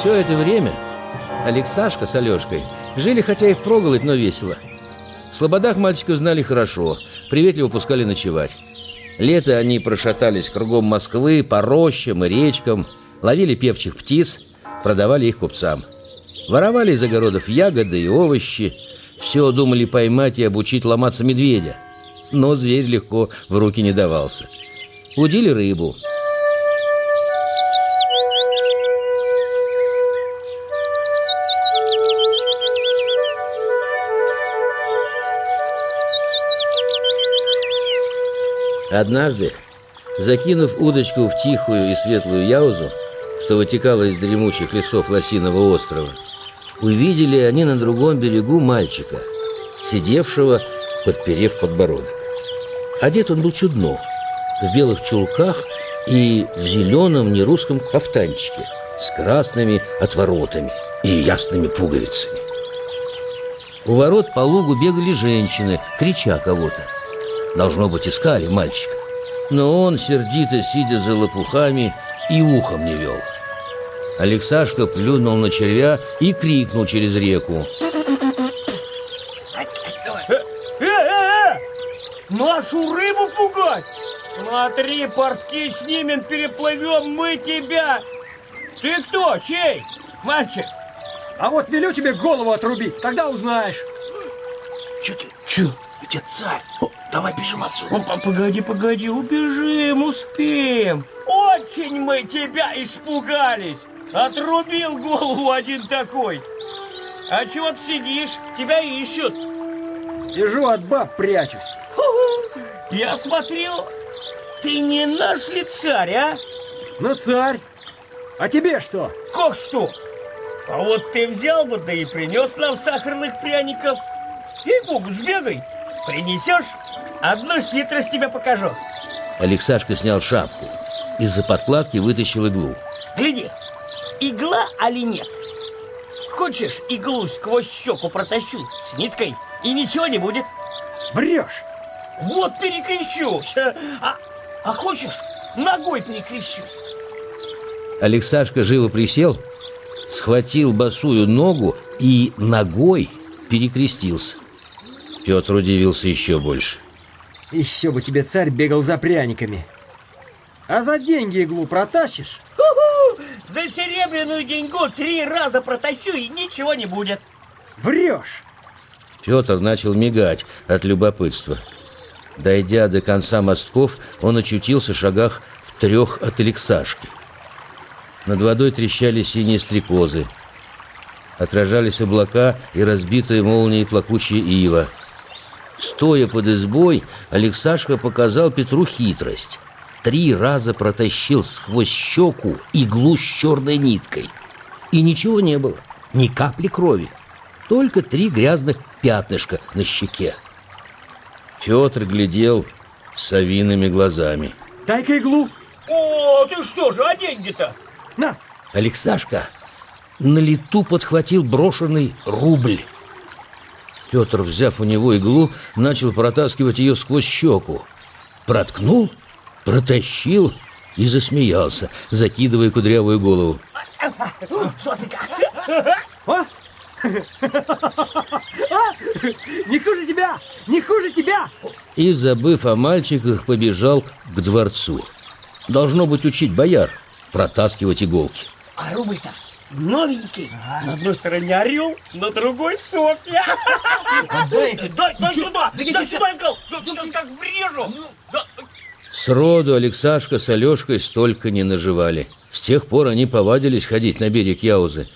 Все это время Алексашка с Алешкой жили хотя и впроголодь, но весело. В слободах мальчиков знали хорошо, приветливо пускали ночевать. Лето они прошатались кругом Москвы, по рощам и речкам, ловили певчих птиц, продавали их купцам. Воровали из огородов ягоды и овощи, все думали поймать и обучить ломаться медведя. Но зверь легко в руки не давался. Удили рыбу – Однажды, закинув удочку в тихую и светлую яузу, что вытекала из дремучих лесов Лосиного острова, увидели они на другом берегу мальчика, сидевшего, подперев подбородок. Одет он был чудно, в белых чулках и в зеленом нерусском кафтанчике с красными отворотами и ясными пуговицами. У ворот по лугу бегали женщины, крича кого-то. Должно быть, искали мальчика. Но он, сердито сидя за лопухами, и ухом не вел. Алексашка плюнул на червя и крикнул через реку. Э, э, э! Нашу рыбу пугать? Смотри, портки снимем, переплывем мы тебя. Ты кто, чей? Мальчик? А вот велю тебе голову отрубить, тогда узнаешь. Че ты? Че? Где царь? Давай бежим отсюда. Погоди, погоди, убежим, успеем. Очень мы тебя испугались. Отрубил голову один такой. А чего ты сидишь? Тебя ищут. Сижу от баб прячусь. Я смотрел, ты не наш ли царь, а? Ну, царь. А тебе что? Как что? А вот ты взял бы, да и принес нам сахарных пряников. И богу, сбегай. Принесешь? Одну хитрость тебе покажу. Алексашка снял шапку. Из-за подкладки вытащил иглу. Гляди, игла али нет? Хочешь, иглу сквозь щеку протащу с ниткой, и ничего не будет? Врешь! Вот перекрещусь. А, а хочешь, ногой перекрещусь? Алексашка живо присел, схватил босую ногу и ногой перекрестился. Петр удивился еще больше. Еще бы тебе царь бегал за пряниками. А за деньги иглу протащишь? За серебряную деньгу три раза протащу и ничего не будет. Врешь! Петр начал мигать от любопытства. Дойдя до конца мостков, он очутился в шагах в трех от Алексашки. Над водой трещали синие стрекозы. Отражались облака и разбитые молнией плакучие ива. Стоя под избой, Алексашка показал Петру хитрость. Три раза протащил сквозь щеку иглу с черной ниткой. И ничего не было, ни капли крови. Только три грязных пятнышка на щеке. Петр глядел совиными глазами. Дай-ка иглу. О, ты что же, а деньги-то? На. Алексашка на лету подхватил брошенный рубль. Петр, взяв у него иглу, начал протаскивать ее сквозь щеку. Проткнул, протащил и засмеялся, закидывая кудрявую голову. А? Не хуже тебя! Не хуже тебя! И, забыв о мальчиках, побежал к дворцу. Должно быть учить бояр протаскивать иголки. А рубль-то новенький. На одной стороне орел, на другой Софья. Отдайте. Дай, дай сюда, дай сюда, я сказал. Сейчас как врежу. Сроду Алексашка с Алешкой столько не наживали. С тех пор они повадились ходить на берег Яузы.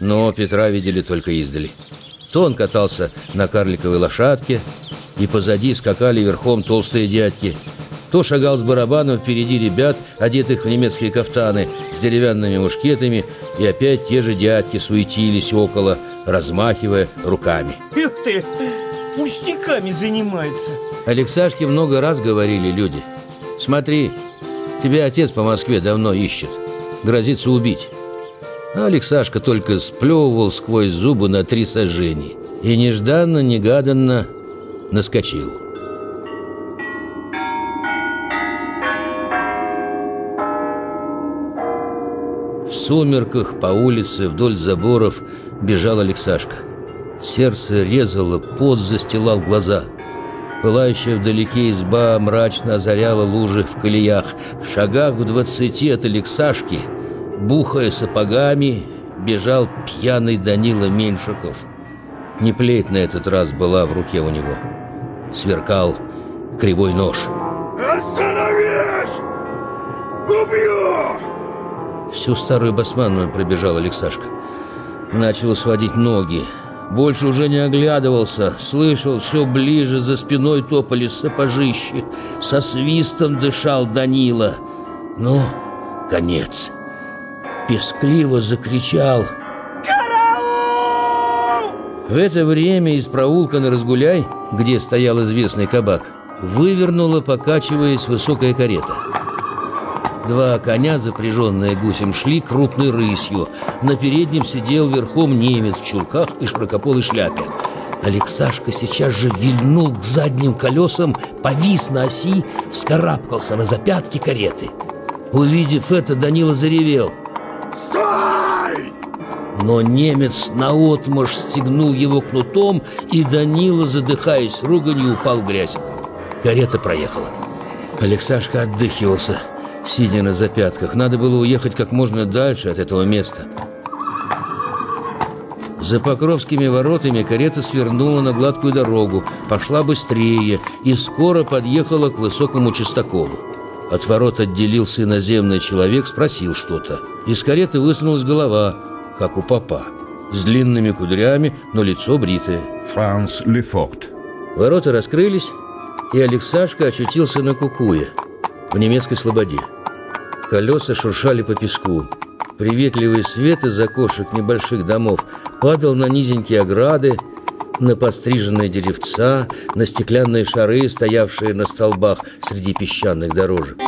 Но Петра видели только издали. То он катался на карликовой лошадке, и позади скакали верхом толстые дядьки, то шагал с барабаном впереди ребят, одетых в немецкие кафтаны, с деревянными мушкетами, и опять те же дядьки суетились около, размахивая руками. Эх ты, пустяками занимается. Алексашке много раз говорили люди. Смотри, тебя отец по Москве давно ищет, грозится убить. А Алексашка только сплевывал сквозь зубы на три сожжения и нежданно-негаданно наскочил. Сумерках по улице вдоль заборов бежал Алексашка. Сердце резало, пот застилал глаза. Пылающая вдалеке изба мрачно озаряла лужи в колеях. В шагах в двадцати от Алексашки, бухая сапогами, бежал пьяный Данила Меньшиков. Не плеть на этот раз была в руке у него. Сверкал кривой нож. Остановись! Убью! Всю старую басманную пробежал Алексашка. Начал сводить ноги. Больше уже не оглядывался. Слышал, все ближе за спиной топали сапожищи. Со свистом дышал Данила. Ну, конец. Пескливо закричал. В это время из проулка на Разгуляй, где стоял известный кабак, вывернула, покачиваясь, высокая карета. Два коня, запряженные гусем, шли крупной рысью. На переднем сидел верхом немец в чулках и широкополой шляпе. Алексашка сейчас же вильнул к задним колесам, повис на оси, вскарабкался на запятки кареты. Увидев это, Данила заревел. Стой! Но немец наотмашь стегнул его кнутом, и Данила, задыхаясь руганью, упал в грязь. Карета проехала. Алексашка отдыхивался, сидя на запятках. Надо было уехать как можно дальше от этого места. За Покровскими воротами карета свернула на гладкую дорогу, пошла быстрее и скоро подъехала к высокому частоколу. От ворот отделился иноземный человек, спросил что-то. Из кареты высунулась голова, как у папа, с длинными кудрями, но лицо бритое. Франц Лефорт. Ворота раскрылись, и Алексашка очутился на Кукуе, в немецкой слободе. Колеса шуршали по песку. Приветливый свет из окошек небольших домов падал на низенькие ограды, на подстриженные деревца, на стеклянные шары, стоявшие на столбах среди песчаных дорожек.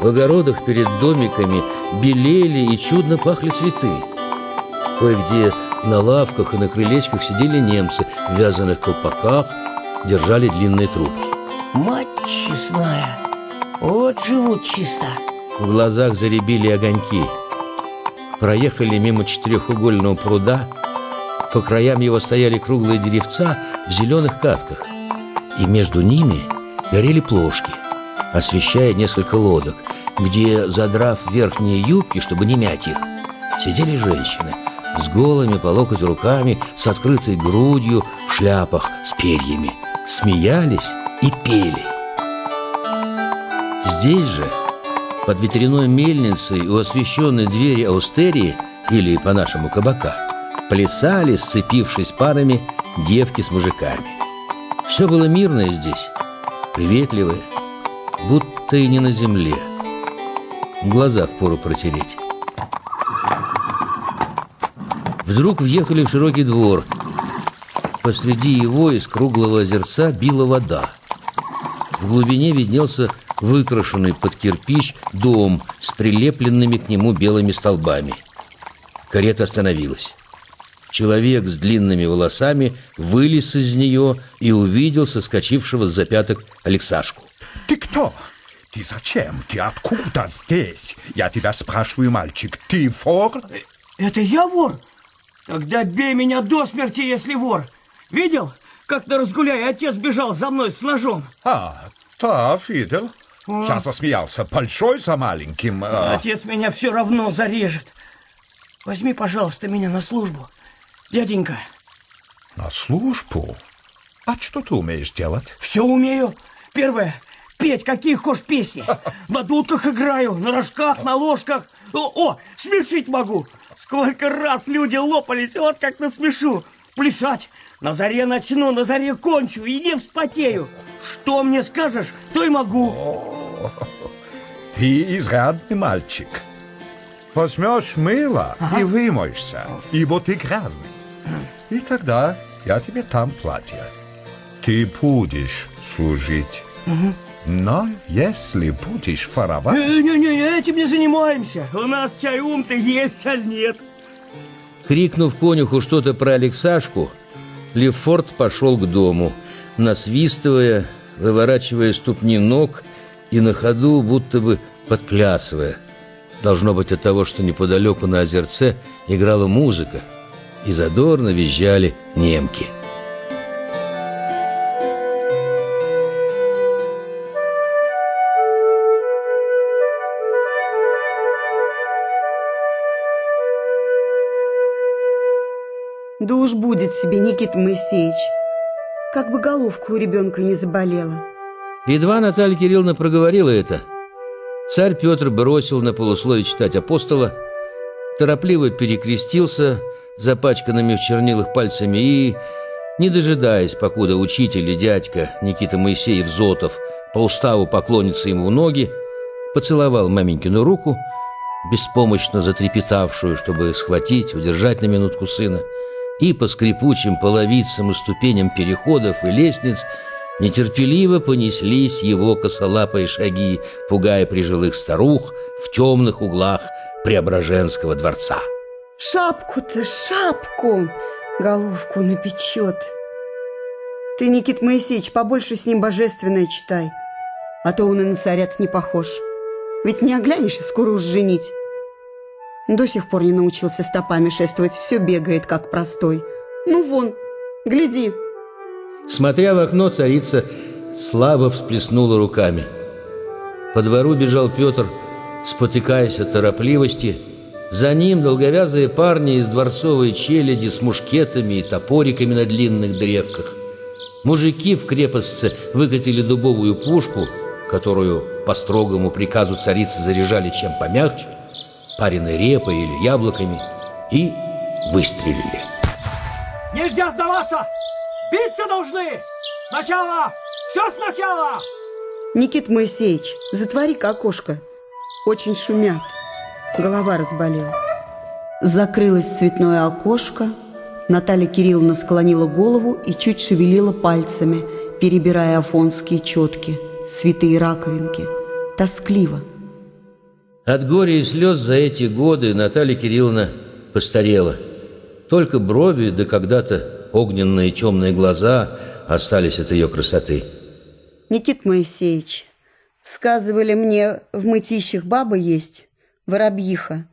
В огородах перед домиками белели и чудно пахли цветы. Кое-где на лавках и на крылечках сидели немцы в вязаных колпаках, держали длинные трубки. Мать честная, вот живут чисто. В глазах заребили огоньки. Проехали мимо четырехугольного пруда. По краям его стояли круглые деревца в зеленых катках. И между ними горели плошки, освещая несколько лодок, где, задрав верхние юбки, чтобы не мять их, сидели женщины с голыми по локоть руками, с открытой грудью, в шляпах с перьями. Смеялись и пели. Здесь же, под ветряной мельницей у освещенной двери аустерии, или по-нашему кабака, плясали, сцепившись парами, девки с мужиками. Все было мирное здесь, приветливое, будто и не на земле. Глаза впору протереть. Вдруг въехали в широкий двор. Посреди его из круглого озерца била вода. В глубине виднелся выкрашенный под кирпич дом с прилепленными к нему белыми столбами. Карета остановилась. Человек с длинными волосами вылез из нее и увидел соскочившего с запяток Алексашку. Ты кто? Ты зачем? Ты откуда здесь? Я тебя спрашиваю, мальчик, ты вор? Это я вор? Тогда бей меня до смерти, если вор. Видел, как на разгуляй отец бежал за мной с ножом? А, да, видел. Я засмеялся. Большой за маленьким. а. Отец меня все равно зарежет. Возьми, пожалуйста, меня на службу. Дяденька, На службу? А что ты умеешь делать? все умею. Первое, петь какие хочешь песни. На дудках играю, на рожках, на ложках. О, о, смешить могу. Сколько раз люди лопались, вот как насмешу. Плясать. На заре начну, на заре кончу и не вспотею. Что мне скажешь, то и могу. Ты изрядный мальчик. Возьмешь мыло и вымоешься, ибо ты грязный. И тогда я тебе там платье. Ты будешь служить. Но если будешь воровать... Не-не-не, этим не занимаемся. У нас чай ум-то есть, а нет. Крикнув конюху что-то про Алексашку, Лефорт пошел к дому, насвистывая, выворачивая ступни ног и на ходу, будто бы подплясывая. Должно быть от того, что неподалеку на озерце играла музыка, и задорно визжали немки. Да уж будет себе, Никита Моисеевич. Как бы головка у ребенка не заболела. Едва Наталья Кирилловна проговорила это, царь Петр бросил на полусловие читать апостола, торопливо перекрестился запачканными в чернилах пальцами и, не дожидаясь, покуда учитель и дядька Никита Моисеев Зотов по уставу поклонится ему в ноги, поцеловал маменькину руку, беспомощно затрепетавшую, чтобы схватить, удержать на минутку сына, и по скрипучим половицам и ступеням переходов и лестниц нетерпеливо понеслись его косолапые шаги, пугая прижилых старух в темных углах Преображенского дворца. Шапку-то, шапку! Головку напечет. Ты, Никит Моисеевич, побольше с ним божественное читай, а то он и на царя не похож. Ведь не оглянешься, скоро уж женить. До сих пор не научился стопами шествовать, все бегает, как простой. Ну вон, гляди. Смотря в окно, царица слабо всплеснула руками. По двору бежал Петр, спотыкаясь от торопливости. За ним долговязые парни из дворцовой челяди с мушкетами и топориками на длинных древках. Мужики в крепостце выкатили дубовую пушку, которую по строгому приказу царицы заряжали чем помягче, пареной репой или яблоками, и выстрелили. Нельзя сдаваться! Биться должны! Сначала! Все сначала! Никит Моисеевич, затвори-ка окошко. Очень шумят. Голова разболелась. Закрылось цветное окошко. Наталья Кирилловна склонила голову и чуть шевелила пальцами, перебирая афонские четки, святые раковинки. Тоскливо. От горя и слез за эти годы Наталья Кирилловна постарела. Только брови, да когда-то огненные темные глаза остались от ее красоты. Никит Моисеевич, сказывали мне, в мытищах баба есть, воробьиха.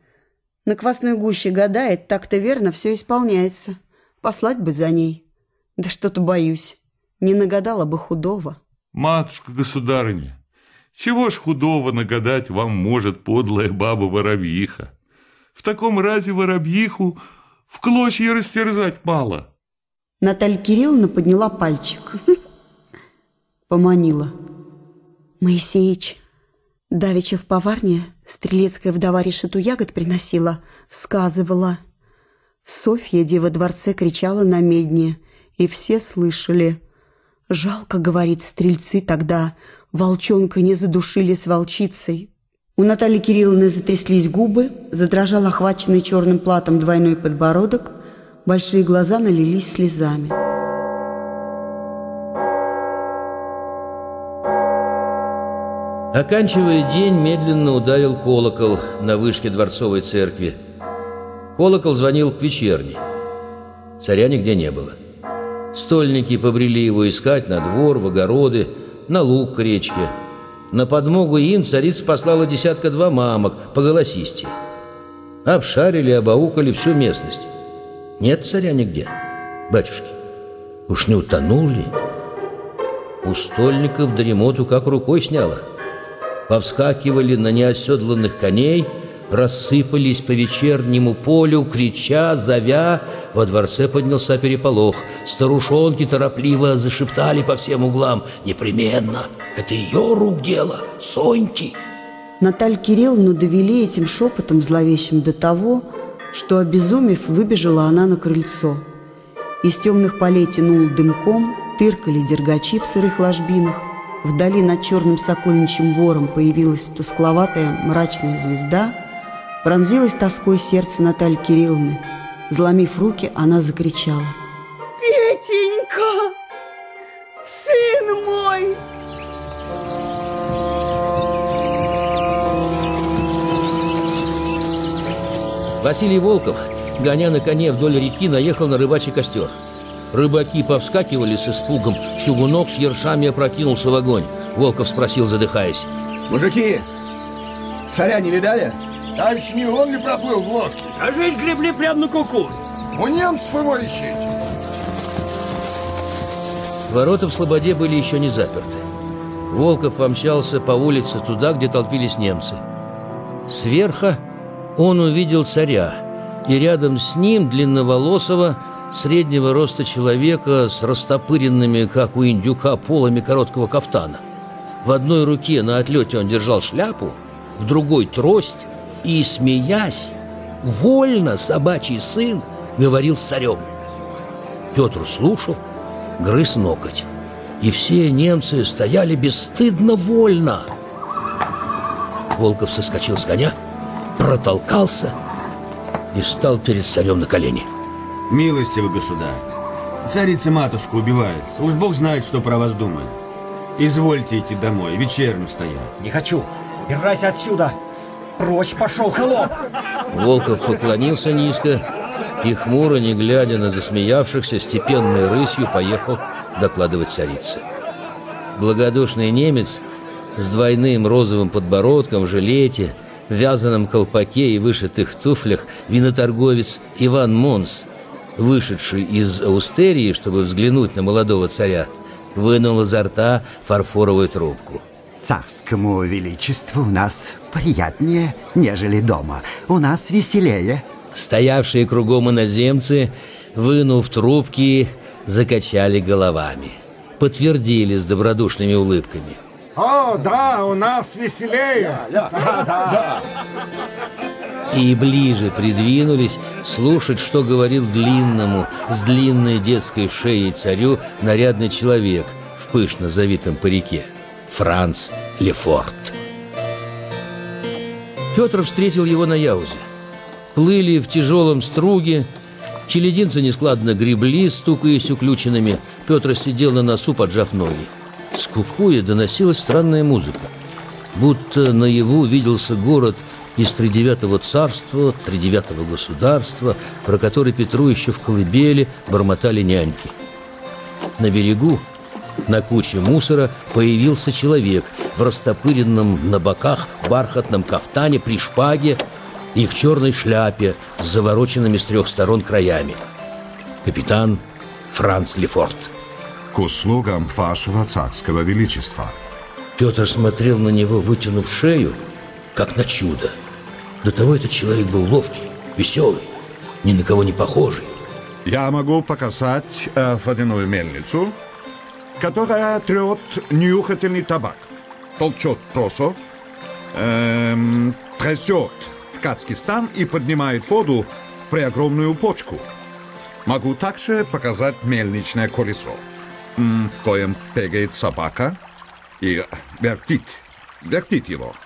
На квасной гуще гадает, так-то верно, все исполняется. Послать бы за ней. Да что-то боюсь, не нагадала бы худого. Матушка-государыня, чего ж худого нагадать вам может подлая баба-воробьиха? В таком разе воробьиху в клочья растерзать мало. Наталья Кирилловна подняла пальчик. Поманила. Моисеич, давеча в поварне стрелецкая вдова решету ягод приносила, сказывала. Софья, дева дворце, кричала на медне, и все слышали. Жалко, говорит, стрельцы тогда, волчонка не задушили с волчицей. У Натальи Кирилловны затряслись губы, задрожал охваченный черным платом двойной подбородок, большие глаза налились слезами. Оканчивая день, медленно ударил колокол на вышке дворцовой церкви. Колокол звонил к вечерней. Царя нигде не было. Стольники побрели его искать на двор, в огороды, на луг к речке. На подмогу им царица послала десятка-два мамок по голосисти. Обшарили, обаукали всю местность. Нет царя нигде. Батюшки, уж не утонул ли? У стольников дремоту как рукой сняло. Повскакивали на неоседланных коней, рассыпались по вечернему полю, крича, зовя. Во дворце поднялся переполох. Старушонки торопливо зашептали по всем углам. «Непременно! Это ее рук дело! Соньки!» Наталью Кирилловну довели этим шепотом зловещим до того, что, обезумев, выбежала она на крыльцо. Из темных полей тянул дымком, тыркали дергачи в сырых ложбинах, Вдали над черным сокольничьим бором появилась тускловатая мрачная звезда, пронзилась тоской сердце Натальи Кирилловны. Зломив руки, она закричала. «Петенька! Сын мой!» Василий Волков, гоня на коне вдоль реки, наехал на рыбачий костер. Рыбаки повскакивали с испугом, чугунок с ершами опрокинулся в огонь. Волков спросил, задыхаясь. Мужики, царя не видали? Давич не он ли проплыл в лодке? Кажись, гребли прямо на куку. У немцев его ищите. Ворота в Слободе были еще не заперты. Волков помчался по улице туда, где толпились немцы. Сверха он увидел царя, и рядом с ним длинноволосого, среднего роста человека с растопыренными, как у индюка, полами короткого кафтана. В одной руке на отлете он держал шляпу, в другой — трость, и, смеясь, вольно собачий сын говорил с царем. Петр слушал, грыз ноготь, и все немцы стояли бесстыдно вольно. Волков соскочил с коня, протолкался и стал перед царем на колени. Милостивый государь, царица-матушка убивается. Уж бог знает, что про вас думали. Извольте идти домой, вечерню стоять. Не хочу. Убирайся отсюда. Прочь пошел, холоп. Волков поклонился низко и, хмуро, не глядя на засмеявшихся, степенной рысью поехал докладывать царице. Благодушный немец с двойным розовым подбородком в жилете, в вязаном колпаке и вышитых туфлях виноторговец Иван Монс, вышедший из аустерии, чтобы взглянуть на молодого царя, вынул изо рта фарфоровую трубку. Царскому величеству у нас приятнее, нежели дома. У нас веселее. Стоявшие кругом иноземцы, вынув трубки, закачали головами. Подтвердили с добродушными улыбками. О, да, у нас веселее. Да, да. И ближе придвинулись слушать, что говорил длинному, с длинной детской шеей царю нарядный человек в пышно завитом парике. Франц Лефорт. Петр встретил его на Яузе. Плыли в тяжелом струге, челединцы нескладно гребли, стукаясь уключенными. Петр сидел на носу, поджав ноги. С кукуя доносилась странная музыка. Будто наяву виделся город из тридевятого царства, тридевятого государства, про который Петру еще в колыбели бормотали няньки. На берегу, на куче мусора, появился человек в растопыренном на боках бархатном кафтане при шпаге и в черной шляпе с завороченными с трех сторон краями. Капитан Франц Лефорт. К услугам вашего царского величества. Петр смотрел на него, вытянув шею, как на чудо. До того этот человек был ловкий, веселый, ни на кого не похожий. Я могу показать э, водяную мельницу, которая трет нюхательный табак, толчет просо, эм, трясет ткацкий стан и поднимает воду в преогромную почку. Могу также показать мельничное колесо, в коем бегает собака и вертит, вертит его.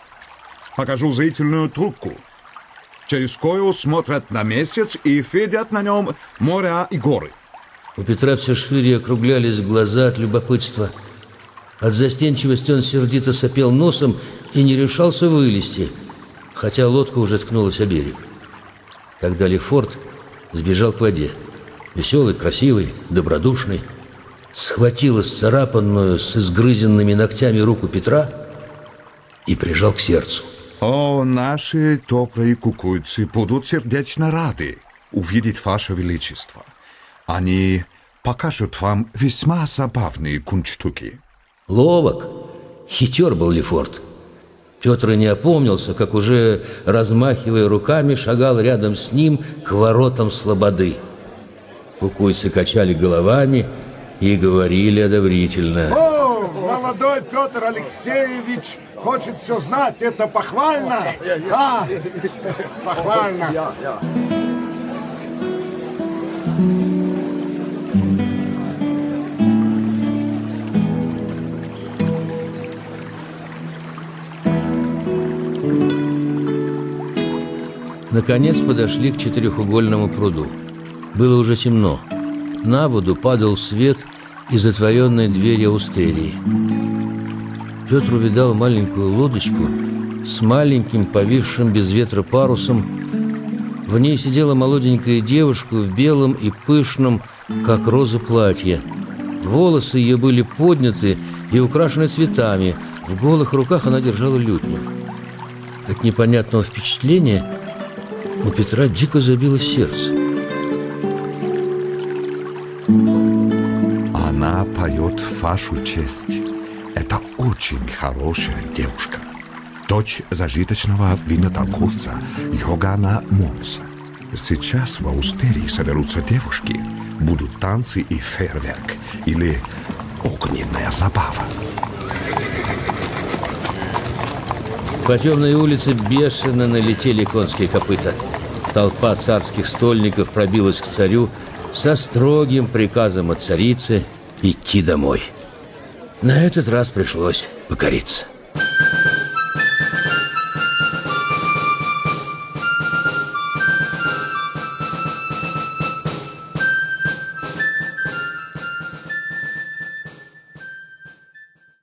Покажу зрительную трубку, через кою смотрят на месяц и видят на нем моря и горы. У Петра все шире округлялись глаза от любопытства. От застенчивости он сердито сопел носом и не решался вылезти, хотя лодка уже ткнулась о берег. Тогда Лефорт сбежал к воде. Веселый, красивый, добродушный. Схватил исцарапанную с изгрызенными ногтями руку Петра и прижал к сердцу. О, наши добрые кукуйцы будут сердечно рады увидеть ваше величество. Они покажут вам весьма забавные кунштуки. Ловок, хитер был Лефорт. Петр не опомнился, как уже, размахивая руками, шагал рядом с ним к воротам слободы. Кукуйцы качали головами и говорили одобрительно. О, молодой Петр Алексеевич хочет все знать. Это похвально. Да, похвально. Наконец подошли к четырехугольному пруду. Было уже темно. На воду падал свет из затворенной двери аустерии. Петр увидал маленькую лодочку с маленьким повисшим без ветра парусом. В ней сидела молоденькая девушка в белом и пышном, как роза, платье. Волосы ее были подняты и украшены цветами. В голых руках она держала лютню. От непонятного впечатления у Петра дико забилось сердце. Она поет вашу честь. Это очень хорошая девушка. Дочь зажиточного виноторговца Йогана Монса. Сейчас в Аустерии соберутся девушки. Будут танцы и фейерверк. Или огненная забава. По темной улице бешено налетели конские копыта. Толпа царских стольников пробилась к царю со строгим приказом от царицы идти домой. На этот раз пришлось покориться.